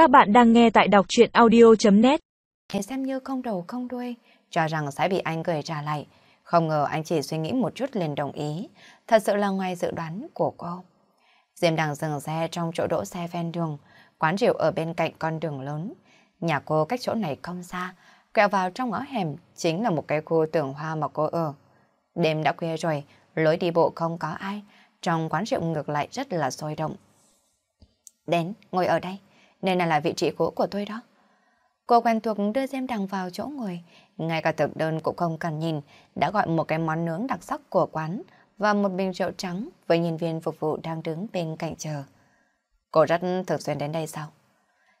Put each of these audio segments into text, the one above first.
Các bạn đang nghe tại đọc chuyện audio.net Xem như không đầu không đuôi, cho rằng sẽ bị anh cười trả lại. Không ngờ anh chỉ suy nghĩ một chút liền đồng ý. Thật sự là ngoài dự đoán của cô. Diêm đang dừng xe trong chỗ đỗ xe ven đường, quán rượu ở bên cạnh con đường lớn. Nhà cô cách chỗ này không xa, quẹo vào trong ngõ hẻm chính là một cái khu tường hoa mà cô ở. Đêm đã khuya rồi, lối đi bộ không có ai, trong quán rượu ngược lại rất là sôi động. Đến, ngồi ở đây, nên là, là vị trí cũ của tôi đó. Cô quen thuộc đưa Diêm Đằng vào chỗ ngồi, ngay cả thực đơn cũng không cần nhìn, đã gọi một cái món nướng đặc sắc của quán và một bình rượu trắng với nhân viên phục vụ đang đứng bên cạnh chờ. Cô rất thường xuyên đến đây sao?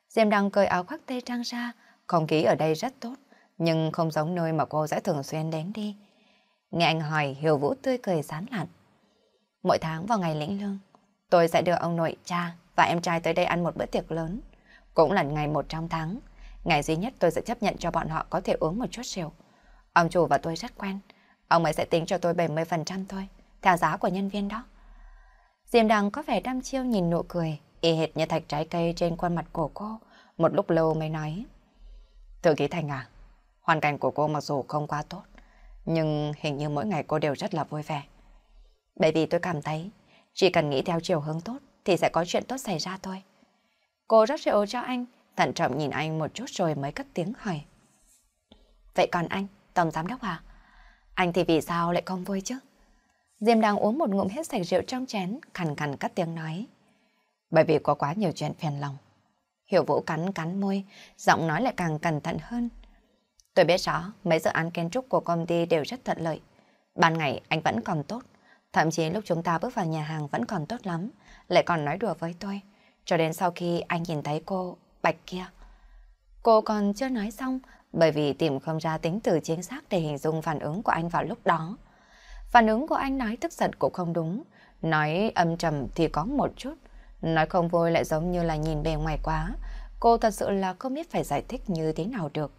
Diêm Đằng cởi áo khoác tê trang ra, không khí ở đây rất tốt, nhưng không giống nơi mà cô sẽ thường xuyên đến đi. Nghe anh hỏi, Hiểu Vũ tươi cười sán lạn. Mỗi tháng vào ngày lĩnh lương, tôi sẽ đưa ông nội, cha và em trai tới đây ăn một bữa tiệc lớn. Cũng là ngày một trong tháng. Ngày duy nhất tôi sẽ chấp nhận cho bọn họ có thể uống một chút rượu. Ông chủ và tôi rất quen. Ông ấy sẽ tính cho tôi 70% thôi, theo giá của nhân viên đó. Diêm Đằng có vẻ đăm chiêu nhìn nụ cười, y hệt như thạch trái cây trên khuôn mặt của cô. Một lúc lâu mới nói. Thư ký Thành à, hoàn cảnh của cô mặc dù không quá tốt, nhưng hình như mỗi ngày cô đều rất là vui vẻ. Bởi vì tôi cảm thấy, chỉ cần nghĩ theo chiều hướng tốt thì sẽ có chuyện tốt xảy ra thôi. Cô rót rượu cho anh, thận trọng nhìn anh một chút rồi mới cất tiếng hỏi. Vậy còn anh, Tổng Giám Đốc à? Anh thì vì sao lại không vui chứ? Diêm đang uống một ngụm hết sạch rượu trong chén, khằn khằn cất tiếng nói. Bởi vì có quá nhiều chuyện phiền lòng. Hiểu Vũ cắn cắn môi, giọng nói lại càng cẩn thận hơn. Tôi biết rõ, mấy dự án kiến trúc của công ty đều rất thuận lợi. Ban ngày anh vẫn còn tốt, thậm chí lúc chúng ta bước vào nhà hàng vẫn còn tốt lắm, lại còn nói đùa với tôi. Cho đến sau khi anh nhìn thấy cô, Bạch kia. Cô còn chưa nói xong, bởi vì tìm không ra tính từ chính xác để hình dung phản ứng của anh vào lúc đó. Phản ứng của anh nói tức giận cũng không đúng, nói âm trầm thì có một chút, nói không vui lại giống như là nhìn bề ngoài quá. Cô thật sự là không biết phải giải thích như thế nào được.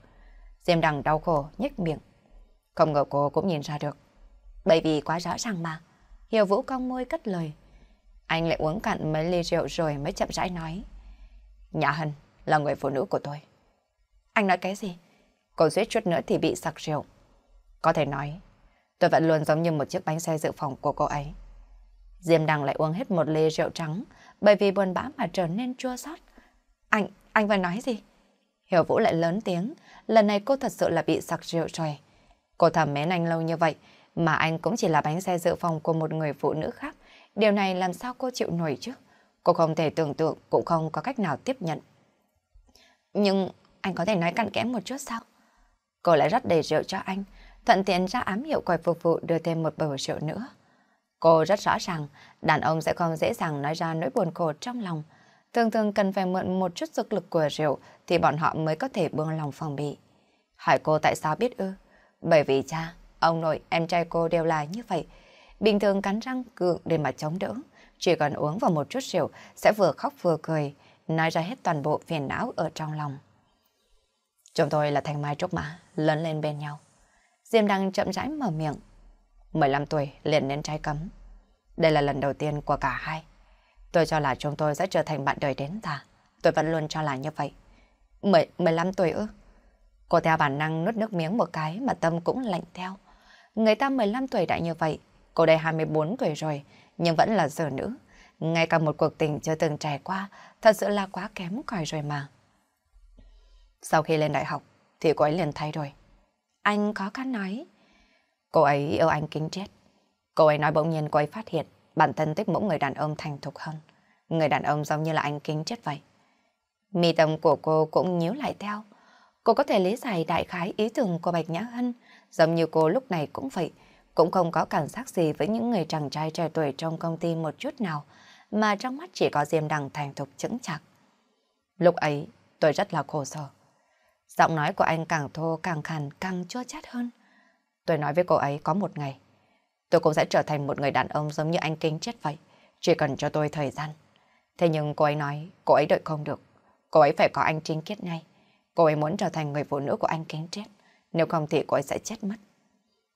Diêm đằng đau khổ, nhếch miệng. Không ngờ cô cũng nhìn ra được. Bởi vì quá rõ ràng mà. Hiểu Vũ cong môi cất lời. Anh lại uống cạn mấy ly rượu rồi mới chậm rãi nói. Nhã Hân là người phụ nữ của tôi. Anh nói cái gì? Cô suýt chút nữa thì bị sặc rượu. Có thể nói, tôi vẫn luôn giống như một chiếc bánh xe dự phòng của cô ấy. Diêm Đằng lại uống hết một ly rượu trắng bởi vì buồn bã mà trở nên chua xót. Anh, anh vừa nói gì? Hiểu Vũ lại lớn tiếng, lần này cô thật sự là bị sặc rượu rồi. Cô thầm mến anh lâu như vậy, mà anh cũng chỉ là bánh xe dự phòng của một người phụ nữ khác. Điều này làm sao cô chịu nổi chứ? Cô không thể tưởng tượng, cũng không có cách nào tiếp nhận. Nhưng anh có thể nói cặn kẽ một chút sao? Cô lại rất đầy rượu cho anh, thuận tiện ra ám hiệu quầy phục vụ đưa thêm một bầu rượu nữa. Cô rất rõ ràng, đàn ông sẽ không dễ dàng nói ra nỗi buồn khổ trong lòng. Thường thường cần phải mượn một chút sức lực của rượu thì bọn họ mới có thể buông lòng phòng bị. Hỏi cô tại sao biết ư? Bởi vì cha, ông nội, em trai cô đều là như vậy. Bình thường cắn răng cường để mà chống đỡ. Chỉ cần uống vào một chút rượu sẽ vừa khóc vừa cười, nói ra hết toàn bộ phiền não ở trong lòng. Chúng tôi là thanh mai trúc mã, lớn lên bên nhau. Diêm Đăng chậm rãi mở miệng. 15 tuổi liền đến trai cấm. Đây là lần đầu tiên của cả hai. Tôi cho là chúng tôi sẽ trở thành bạn đời đến già. Tôi vẫn luôn cho là như vậy. 10, 15 tuổi ư? Cô theo bản năng nuốt nước miếng một cái mà tâm cũng lạnh theo. Người ta 15 tuổi đã như vậy, cô đây 24 tuổi rồi, nhưng vẫn là giờ nữ. Ngay cả một cuộc tình chưa từng trải qua, thật sự là quá kém cỏi rồi mà. Sau khi lên đại học, thì cô ấy liền thay đổi. Anh có khăn nói. Cô ấy yêu anh kính chết. Cô ấy nói bỗng nhiên cô ấy phát hiện bản thân thích mỗi người đàn ông thành thục hơn. Người đàn ông giống như là anh kính chết vậy. Mì tâm của cô cũng nhíu lại theo. Cô có thể lý giải đại khái ý tưởng của Bạch Nhã Hân, giống như cô lúc này cũng vậy, cũng không có cảm giác gì với những người chàng trai trẻ tuổi trong công ty một chút nào, mà trong mắt chỉ có Diêm Đằng thành thục chững chạc. Lúc ấy, tôi rất là khổ sở. Giọng nói của anh càng thô, càng khàn, càng chua chát hơn. Tôi nói với cô ấy có một ngày, tôi cũng sẽ trở thành một người đàn ông giống như anh kính chết vậy, chỉ cần cho tôi thời gian. Thế nhưng cô ấy nói, cô ấy đợi không được, cô ấy phải có anh trinh kết ngay. Cô ấy muốn trở thành người phụ nữ của anh kính chết, nếu không thì cô ấy sẽ chết mất.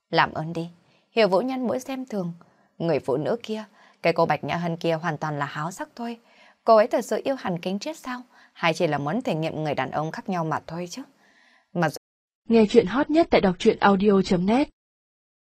Làm ơn đi, hiểu vũ nhân mỗi xem thường. Người phụ nữ kia, cái cô Bạch Nhã Hân kia hoàn toàn là háo sắc thôi. Cô ấy thật sự yêu hẳn kính chết sao? hay chỉ là muốn thể nghiệm người đàn ông khác nhau mà thôi chứ. Mà... Nghe chuyện hot nhất tại đọc truyện audio.net